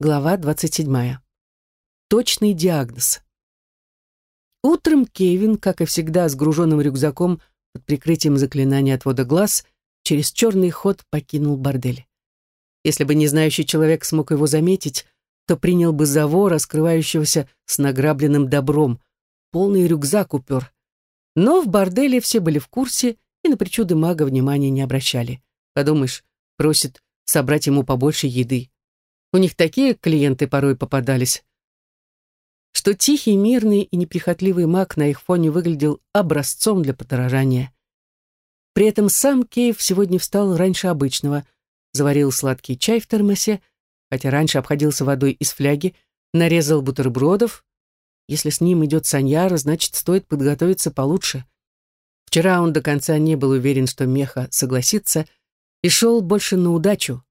Глава 27. Точный диагноз. Утром Кевин, как и всегда, с груженным рюкзаком под прикрытием заклинания отвода глаз, через черный ход покинул бордель. Если бы не знающий человек смог его заметить, то принял бы за вора, скрывающегося с награбленным добром. Полный рюкзак упер. Но в борделе все были в курсе и на причуды мага внимания не обращали. Подумаешь, просит собрать ему побольше еды. У них такие клиенты порой попадались, что тихий, мирный и неприхотливый маг на их фоне выглядел образцом для подорожания. При этом сам Кейв сегодня встал раньше обычного, заварил сладкий чай в термосе, хотя раньше обходился водой из фляги, нарезал бутербродов. Если с ним идет Саньяра, значит, стоит подготовиться получше. Вчера он до конца не был уверен, что Меха согласится, и шел больше на удачу.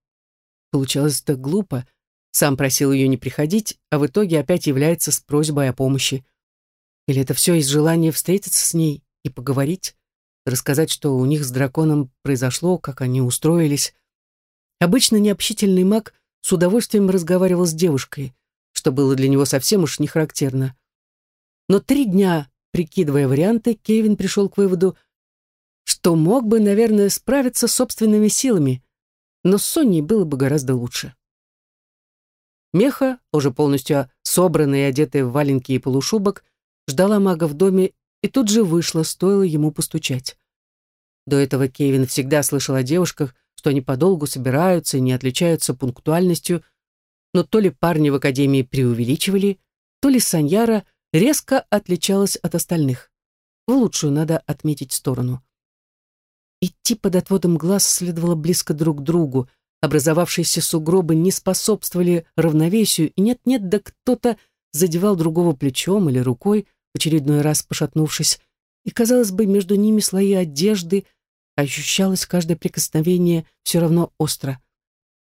Получалось так глупо, сам просил ее не приходить, а в итоге опять является с просьбой о помощи. Или это все из желания встретиться с ней и поговорить, рассказать, что у них с драконом произошло, как они устроились. Обычно необщительный маг с удовольствием разговаривал с девушкой, что было для него совсем уж не характерно. Но три дня, прикидывая варианты, Кевин пришел к выводу, что мог бы, наверное, справиться собственными силами, но с Соней было бы гораздо лучше. Меха, уже полностью собранная и одетая в валенки и полушубок, ждала мага в доме и тут же вышла, стоило ему постучать. До этого Кевин всегда слышал о девушках, что они подолгу собираются и не отличаются пунктуальностью, но то ли парни в академии преувеличивали, то ли Саньяра резко отличалась от остальных. В лучшую надо отметить сторону. Идти под отводом глаз следовало близко друг к другу, Образовавшиеся сугробы не способствовали равновесию, и нет-нет, да кто-то задевал другого плечом или рукой, в очередной раз пошатнувшись, и, казалось бы, между ними слои одежды, ощущалось каждое прикосновение все равно остро.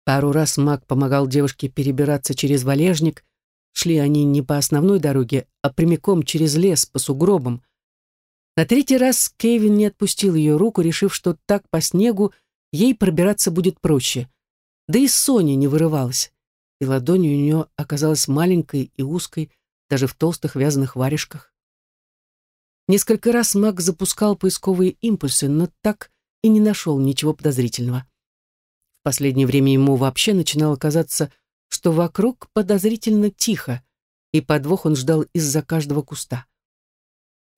Пару раз маг помогал девушке перебираться через валежник, шли они не по основной дороге, а прямиком через лес по сугробам. На третий раз Кевин не отпустил ее руку, решив, что так по снегу ей пробираться будет проще — да и Соня не вырывалась, и ладонь у нее оказалась маленькой и узкой, даже в толстых вязаных варежках. Несколько раз маг запускал поисковые импульсы, но так и не нашел ничего подозрительного. В последнее время ему вообще начинало казаться, что вокруг подозрительно тихо, и подвох он ждал из-за каждого куста.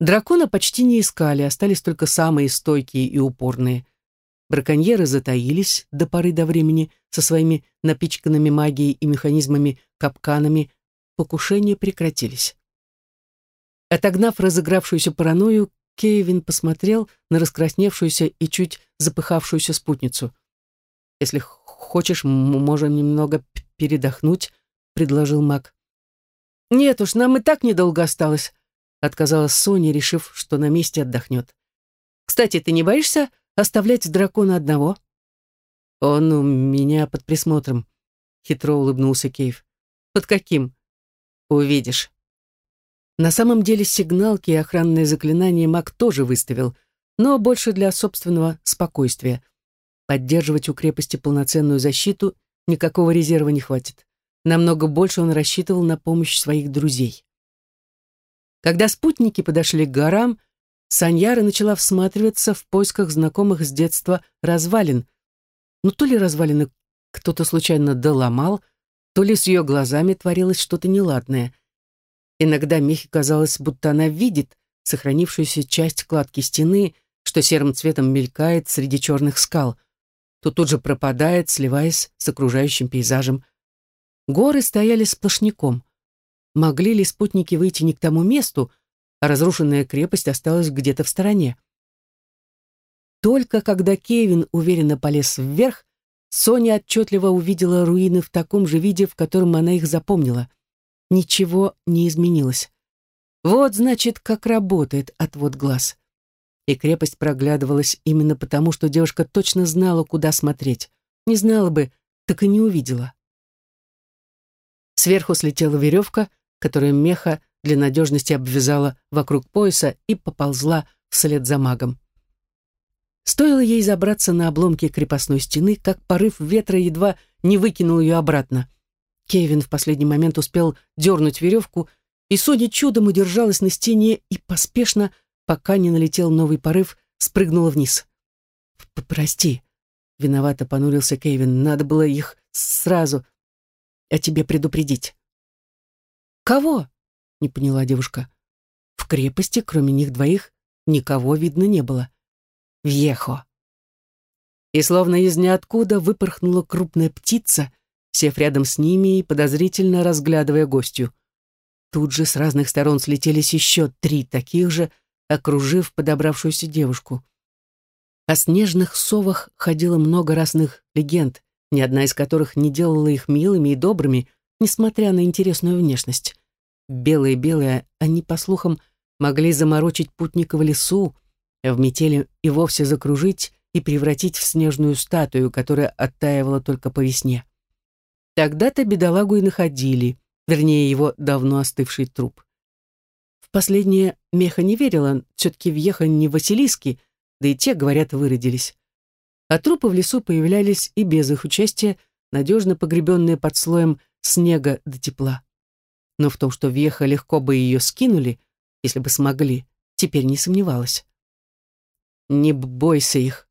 Дракона почти не искали, остались только самые стойкие и упорные. Браконьеры затаились до поры до времени со своими напичканными магией и механизмами капканами, покушения прекратились. Отогнав разыгравшуюся паранойю, Кевин посмотрел на раскрасневшуюся и чуть запыхавшуюся спутницу. «Если хочешь, можем немного передохнуть», — предложил маг. «Нет уж, нам и так недолго осталось», — отказалась Соня, решив, что на месте отдохнет. «Кстати, ты не боишься Оставлять дракона одного? Он у меня под присмотром, хитро улыбнулся Кейв. Под каким? Увидишь. На самом деле сигналки и охранные заклинания маг тоже выставил, но больше для собственного спокойствия. Поддерживать у крепости полноценную защиту никакого резерва не хватит. Намного больше он рассчитывал на помощь своих друзей. Когда спутники подошли к горам, Саньяра начала всматриваться в поисках знакомых с детства развалин. Но ну, то ли развалины кто-то случайно доломал, то ли с ее глазами творилось что-то неладное. Иногда Михе казалось, будто она видит сохранившуюся часть кладки стены, что серым цветом мелькает среди черных скал, то тут же пропадает, сливаясь с окружающим пейзажем. Горы стояли сплошняком. Могли ли спутники выйти не к тому месту, а разрушенная крепость осталась где-то в стороне. Только когда Кевин уверенно полез вверх, Соня отчетливо увидела руины в таком же виде, в котором она их запомнила. Ничего не изменилось. Вот, значит, как работает отвод глаз. И крепость проглядывалась именно потому, что девушка точно знала, куда смотреть. Не знала бы, так и не увидела. Сверху слетела веревка, которая меха для надежности обвязала вокруг пояса и поползла вслед за магом. Стоило ей забраться на обломки крепостной стены, как порыв ветра едва не выкинул ее обратно. Кевин в последний момент успел дернуть веревку, и Соня чудом удержалась на стене и поспешно, пока не налетел новый порыв, спрыгнула вниз. «Прости», — виновато понурился Кевин, — «надо было их сразу о тебе предупредить». «Кого?» — не поняла девушка. В крепости, кроме них двоих, никого видно не было. Вьехо. И словно из ниоткуда выпорхнула крупная птица, сев рядом с ними и подозрительно разглядывая гостью. Тут же с разных сторон слетелись еще три таких же, окружив подобравшуюся девушку. О снежных совах ходило много разных легенд, ни одна из которых не делала их милыми и добрыми, несмотря на интересную внешность. Белые-белые, они, по слухам, могли заморочить путника в лесу, а в метели и вовсе закружить и превратить в снежную статую, которая оттаивала только по весне. Тогда-то бедолагу и находили, вернее, его давно остывший труп. В последнее Меха не верила, все-таки въеха не Василиски, да и те, говорят, выродились. А трупы в лесу появлялись и без их участия, надежно погребенные под слоем снега до тепла. Но в том, что Веха легко бы ее скинули, если бы смогли, теперь не сомневалась. «Не бойся их»,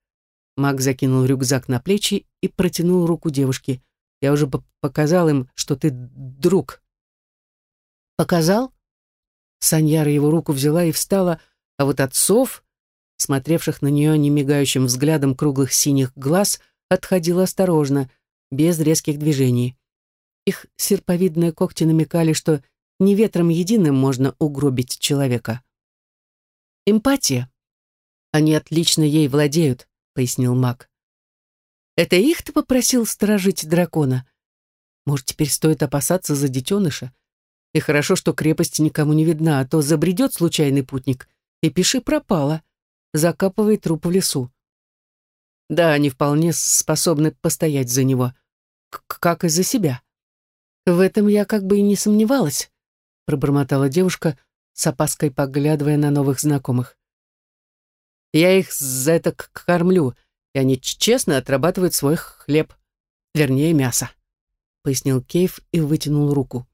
Маг закинул рюкзак на плечи и протянул руку девушке. «Я уже показал им, что ты друг». «Показал?» Саньяра его руку взяла и встала, а вот отцов, смотревших на нее немигающим взглядом круглых синих глаз, отходила осторожно, без резких движений. Их серповидные когти намекали, что не ветром единым можно угробить человека. Эмпатия. Они отлично ей владеют. — пояснил маг. «Это их ты попросил сторожить дракона? Может, теперь стоит опасаться за детеныша? И хорошо, что крепость никому не видна, а то забредет случайный путник, и пиши пропало, закапывай труп в лесу. Да, они вполне способны постоять за него, как и за себя. В этом я как бы и не сомневалась, пробормотала девушка, с опаской поглядывая на новых знакомых. Я их за это кормлю, и они честно отрабатывают свой хлеб, вернее, мясо», — пояснил Кейв и вытянул руку.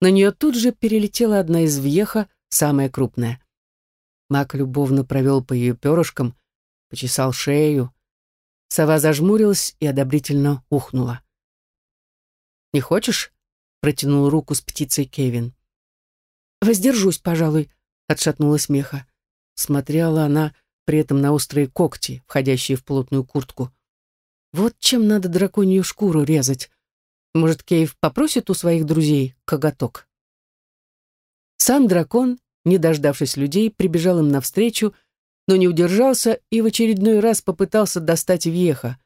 На нее тут же перелетела одна из въеха, самая крупная. Мак любовно провел по ее перышкам, почесал шею. Сова зажмурилась и одобрительно ухнула. «Не хочешь?» — протянул руку с птицей Кевин. «Воздержусь, пожалуй», — отшатнулась меха. Смотрела она при этом на острые когти, входящие в плотную куртку. Вот чем надо драконью шкуру резать. Может, Кейв попросит у своих друзей коготок? Сам дракон, не дождавшись людей, прибежал им навстречу, но не удержался и в очередной раз попытался достать веха.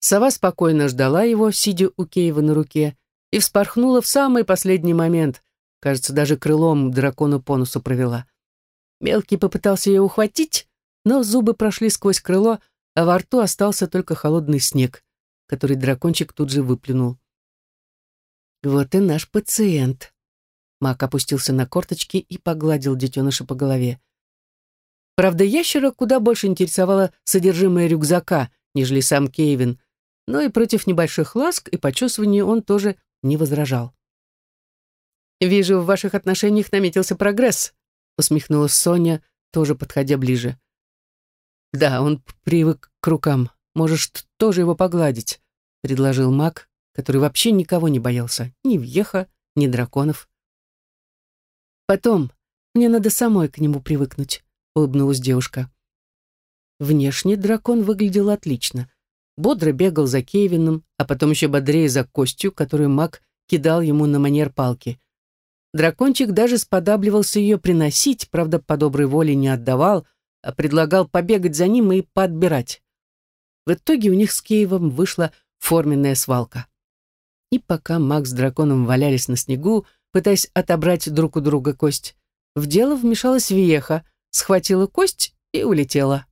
Сова спокойно ждала его, сидя у Кейва на руке, и вспорхнула в самый последний момент. Кажется, даже крылом дракону по носу провела. Мелкий попытался ее ухватить, но зубы прошли сквозь крыло, а во рту остался только холодный снег, который дракончик тут же выплюнул. «Вот и наш пациент». Мак опустился на корточки и погладил детеныша по голове. Правда, ящера куда больше интересовало содержимое рюкзака, нежели сам Кейвин, но и против небольших ласк и почесываний он тоже не возражал. «Вижу, в ваших отношениях наметился прогресс», усмехнулась Соня, тоже подходя ближе. «Да, он привык к рукам. Можешь тоже его погладить», — предложил маг, который вообще никого не боялся. Ни Вьеха, ни драконов. «Потом. Мне надо самой к нему привыкнуть», — улыбнулась девушка. Внешне дракон выглядел отлично. Бодро бегал за Кевином, а потом еще бодрее за костью, которую маг кидал ему на манер палки. Дракончик даже сподабливался ее приносить, правда, по доброй воле не отдавал, а предлагал побегать за ним и подбирать. В итоге у них с Киевом вышла форменная свалка. И пока Макс с драконом валялись на снегу, пытаясь отобрать друг у друга кость, в дело вмешалась Виеха, схватила кость и улетела.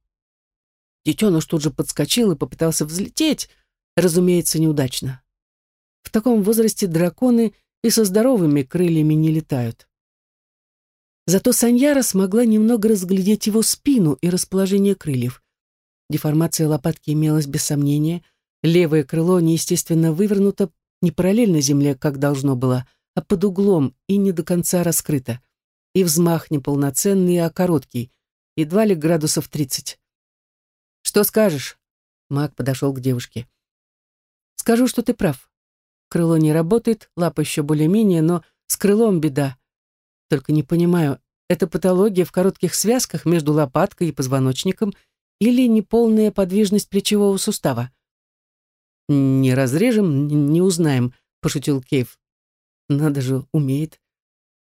Детеныш тут же подскочил и попытался взлететь, разумеется, неудачно. В таком возрасте драконы и со здоровыми крыльями не летают. Зато Саньяра смогла немного разглядеть его спину и расположение крыльев. Деформация лопатки имелась без сомнения, левое крыло неестественно вывернуто, не параллельно земле, как должно было, а под углом и не до конца раскрыта. И взмах не полноценный, а короткий, едва ли градусов тридцать. «Что скажешь?» Маг подошел к девушке. «Скажу, что ты прав. Крыло не работает, лапа еще более-менее, но с крылом беда. Только не понимаю, это патология в коротких связках между лопаткой и позвоночником или неполная подвижность плечевого сустава? «Не разрежем, не узнаем», — пошутил Кейв. «Надо же, умеет».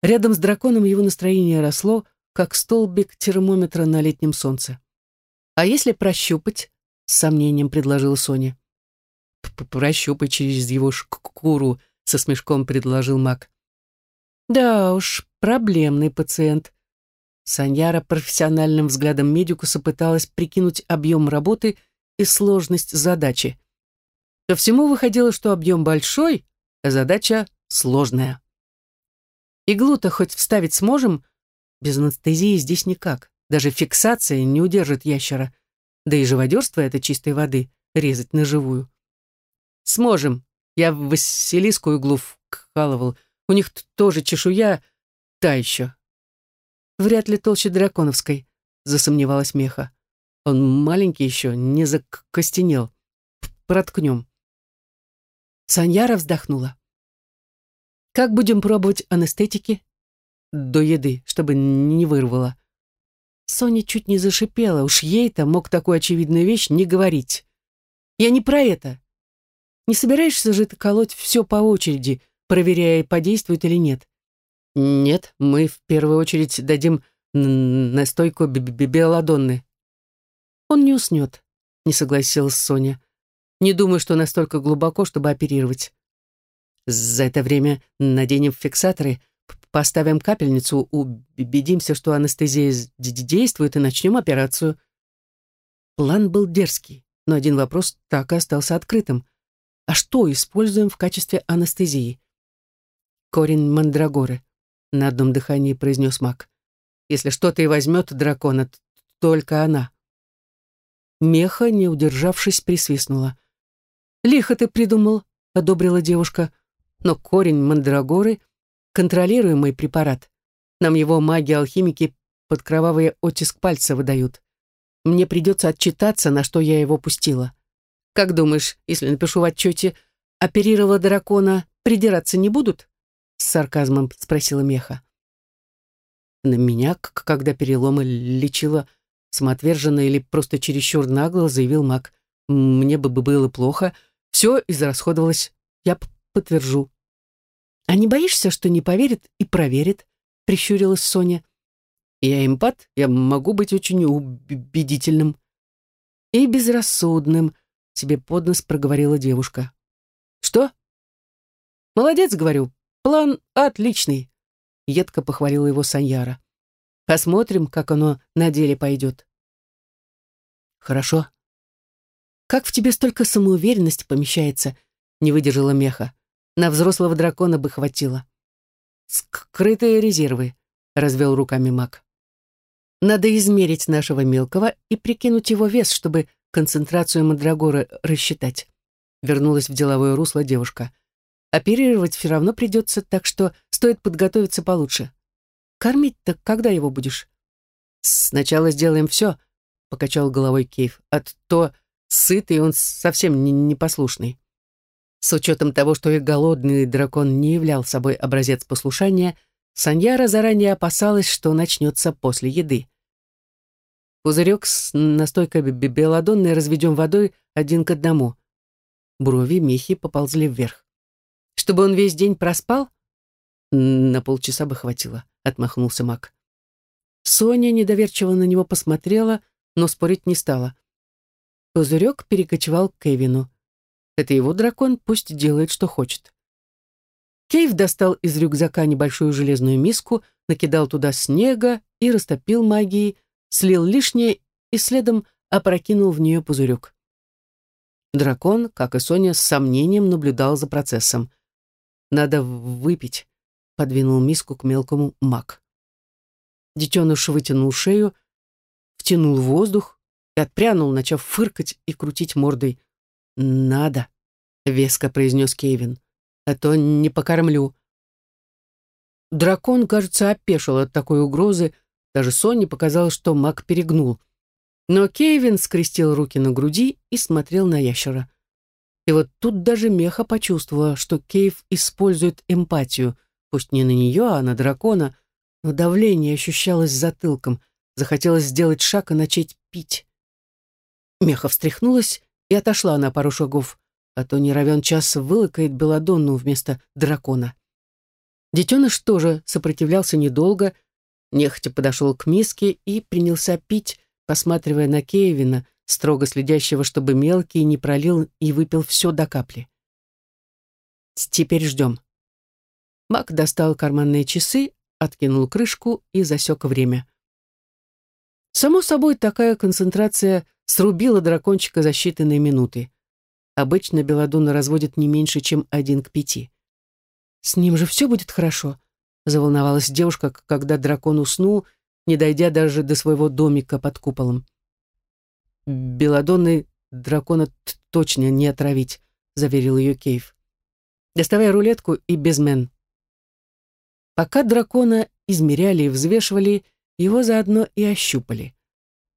Рядом с драконом его настроение росло, как столбик термометра на летнем солнце. «А если прощупать?» — с сомнением предложила Соня. «Прощупай через его шкуру», — со смешком предложил маг. «Да уж, проблемный пациент». Саньяра профессиональным взглядом медикуса пыталась прикинуть объем работы и сложность задачи. Ко всему выходило, что объем большой, а задача сложная. Иглу-то хоть вставить сможем, без анестезии здесь никак. Даже фиксация не удержит ящера. Да и живодерство это чистой воды, резать на живую. Сможем. Я в Василиску иглу вкалывал. У них тоже чешуя та еще. Вряд ли толще драконовской, засомневалась Меха. Он маленький еще, не закостенел. Проткнем. Саньяра вздохнула. «Как будем пробовать анестетики?» «До еды, чтобы не вырвало». Соня чуть не зашипела, уж ей-то мог такую очевидную вещь не говорить. «Я не про это. Не собираешься же ты колоть все по очереди, проверяя, подействует или нет?» «Нет, мы в первую очередь дадим настойку биоладонны». «Он не уснет», — не согласилась Соня. Не думаю, что настолько глубоко, чтобы оперировать. За это время наденем фиксаторы, поставим капельницу, убедимся, что анестезия действует, и начнем операцию. План был дерзкий, но один вопрос так и остался открытым. А что используем в качестве анестезии? Корень мандрагоры, на одном дыхании произнес маг. Если что-то и возьмет дракона, только она. Меха, не удержавшись, присвистнула. «Лихо ты придумал», — одобрила девушка. «Но корень мандрагоры — контролируемый препарат. Нам его маги-алхимики под кровавый оттиск пальца выдают. Мне придется отчитаться, на что я его пустила. Как думаешь, если напишу в отчете «оперировала дракона», придираться не будут?» С сарказмом спросила Меха. На меня, когда переломы лечила самоотверженно или просто чересчур нагло, заявил маг. Мне бы было плохо, — все израсходовалось. Я подтвержу. А не боишься, что не поверит и проверит? Прищурилась Соня. Я эмпат, я могу быть очень убедительным. И безрассудным, себе под нос проговорила девушка. Что? Молодец, говорю. План отличный. Едко похвалила его Саньяра. Посмотрим, как оно на деле пойдет. Хорошо, «Как в тебе столько самоуверенности помещается?» — не выдержала меха. «На взрослого дракона бы хватило». «Скрытые резервы», — развел руками маг. «Надо измерить нашего мелкого и прикинуть его вес, чтобы концентрацию мандрагоры рассчитать». Вернулась в деловое русло девушка. «Оперировать все равно придется, так что стоит подготовиться получше. Кормить-то когда его будешь?» «Сначала сделаем все», — покачал головой Кейв. «А то сытый, он совсем не непослушный. С учетом того, что и голодный дракон не являл собой образец послушания, Саньяра заранее опасалась, что начнется после еды. Пузырек с настойкой белладонной разведем водой один к одному. Брови Михи поползли вверх. Чтобы он весь день проспал? На полчаса бы хватило, отмахнулся маг. Соня недоверчиво на него посмотрела, но спорить не стала. Пузырек перекочевал к Кевину. Это его дракон, пусть делает, что хочет. Кейв достал из рюкзака небольшую железную миску, накидал туда снега и растопил магией, слил лишнее и следом опрокинул в нее пузырек. Дракон, как и Соня, с сомнением наблюдал за процессом. «Надо выпить», — подвинул миску к мелкому маг. Детеныш вытянул шею, втянул воздух, и отпрянул, начав фыркать и крутить мордой. «Надо», — веско произнес Кевин. а то не покормлю». Дракон, кажется, опешил от такой угрозы, даже Соне показалось, что маг перегнул. Но Кевин скрестил руки на груди и смотрел на ящера. И вот тут даже Меха почувствовала, что Кейв использует эмпатию, пусть не на нее, а на дракона, но давление ощущалось затылком, захотелось сделать шаг и начать пить. Меха встряхнулась и отошла на пару шагов, а то не равен час вылыкает Беладонну вместо дракона. Детеныш тоже сопротивлялся недолго, нехотя подошел к миске и принялся пить, посматривая на Кевина, строго следящего, чтобы мелкий не пролил и выпил все до капли. «Теперь ждем». Мак достал карманные часы, откинул крышку и засек время. Само собой, такая концентрация срубила дракончика за считанные минуты. Обычно Беладуна разводит не меньше, чем один к пяти. «С ним же все будет хорошо», — заволновалась девушка, когда дракон уснул, не дойдя даже до своего домика под куполом. «Беладонны дракона точно не отравить», — заверил ее Кейв. «Доставай рулетку и безмен». Пока дракона измеряли и взвешивали, его заодно и ощупали.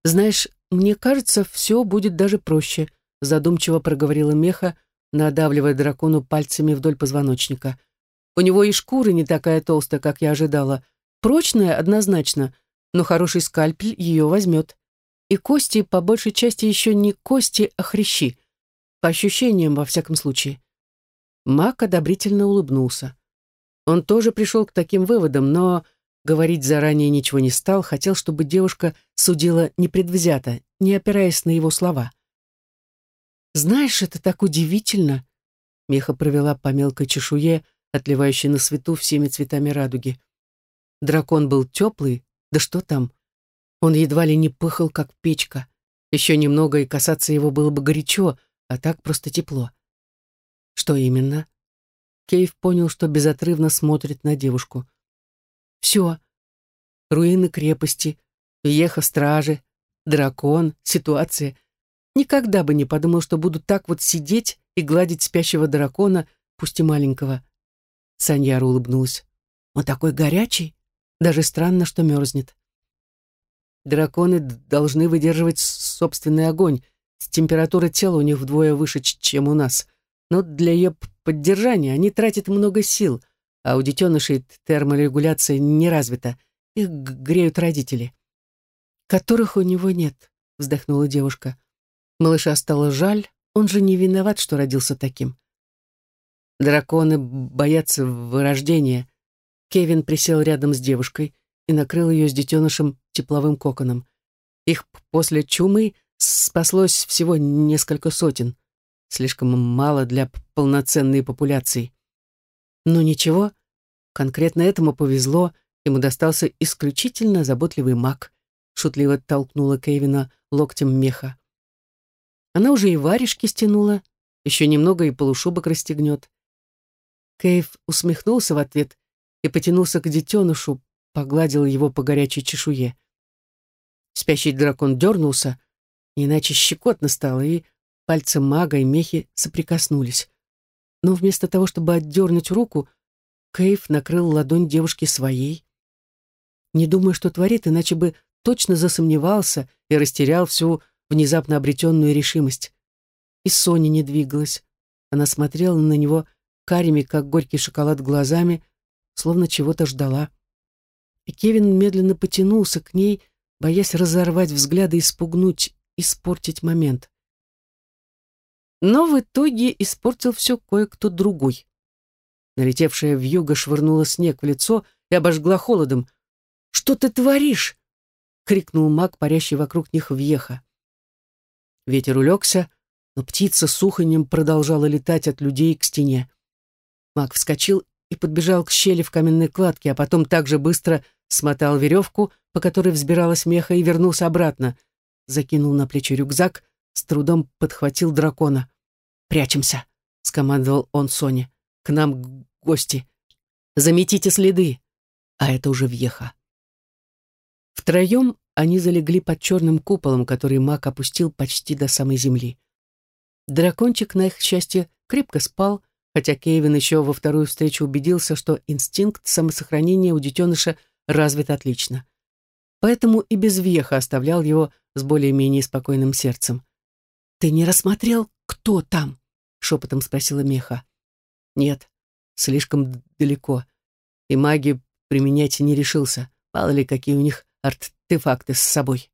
«Знаешь, мне кажется, все будет даже проще», — задумчиво проговорила Меха, надавливая дракону пальцами вдоль позвоночника — у него и шкура не такая толстая, как я ожидала. Прочная, однозначно, но хороший скальпель ее возьмет. И кости, по большей части, еще не кости, а хрящи. По ощущениям, во всяком случае. Мак одобрительно улыбнулся. Он тоже пришел к таким выводам, но говорить заранее ничего не стал, хотел, чтобы девушка судила непредвзято, не опираясь на его слова. «Знаешь, это так удивительно!» Меха провела по мелкой чешуе, отливающий на свету всеми цветами радуги. Дракон был теплый, да что там. Он едва ли не пыхал, как печка. Еще немного, и касаться его было бы горячо, а так просто тепло. Что именно? Кейв понял, что безотрывно смотрит на девушку. Все. Руины крепости, Веха стражи, дракон, ситуация. Никогда бы не подумал, что буду так вот сидеть и гладить спящего дракона, пусть и маленького. Саньяра улыбнулась. «Он такой горячий. Даже странно, что мерзнет». Драконы должны выдерживать собственный огонь. Температура тела у них вдвое выше, чем у нас. Но для ее поддержания они тратят много сил, а у детенышей терморегуляция не развита. Их греют родители. «Которых у него нет», — вздохнула девушка. Малыша стало жаль, он же не виноват, что родился таким. Драконы боятся вырождения. Кевин присел рядом с девушкой и накрыл ее с детенышем тепловым коконом. Их после чумы спаслось всего несколько сотен. Слишком мало для полноценной популяции. Но ничего, конкретно этому повезло, ему достался исключительно заботливый маг, шутливо толкнула Кевина локтем меха. Она уже и варежки стянула, еще немного и полушубок расстегнет. Кейв усмехнулся в ответ и потянулся к детенышу, погладил его по горячей чешуе. Спящий дракон дернулся, иначе щекотно стало, и пальцы мага и мехи соприкоснулись. Но вместо того, чтобы отдернуть руку, Кейв накрыл ладонь девушки своей. Не думая, что творит, иначе бы точно засомневался и растерял всю внезапно обретенную решимость. И Соня не двигалась. Она смотрела на него карими, как горький шоколад, глазами, словно чего-то ждала. И Кевин медленно потянулся к ней, боясь разорвать взгляды и спугнуть, испортить момент. Но в итоге испортил все кое-кто другой. Налетевшая вьюга швырнула снег в лицо и обожгла холодом. «Что ты творишь?» — крикнул маг, парящий вокруг них въеха. Ветер улегся, но птица с уханьем продолжала летать от людей к стене. Маг вскочил и подбежал к щели в каменной кладке, а потом также быстро смотал веревку, по которой взбиралась меха, и вернулся обратно. Закинул на плечи рюкзак, с трудом подхватил дракона. «Прячемся», — скомандовал он Соне. «К нам гости. Заметите следы». А это уже въеха. Втроем они залегли под черным куполом, который маг опустил почти до самой земли. Дракончик, на их счастье, крепко спал, хотя Кевин еще во вторую встречу убедился, что инстинкт самосохранения у детеныша развит отлично. Поэтому и без веха оставлял его с более-менее спокойным сердцем. «Ты не рассмотрел, кто там?» — шепотом спросила Меха. «Нет, слишком далеко. И маги применять не решился. Мало ли, какие у них артефакты с собой».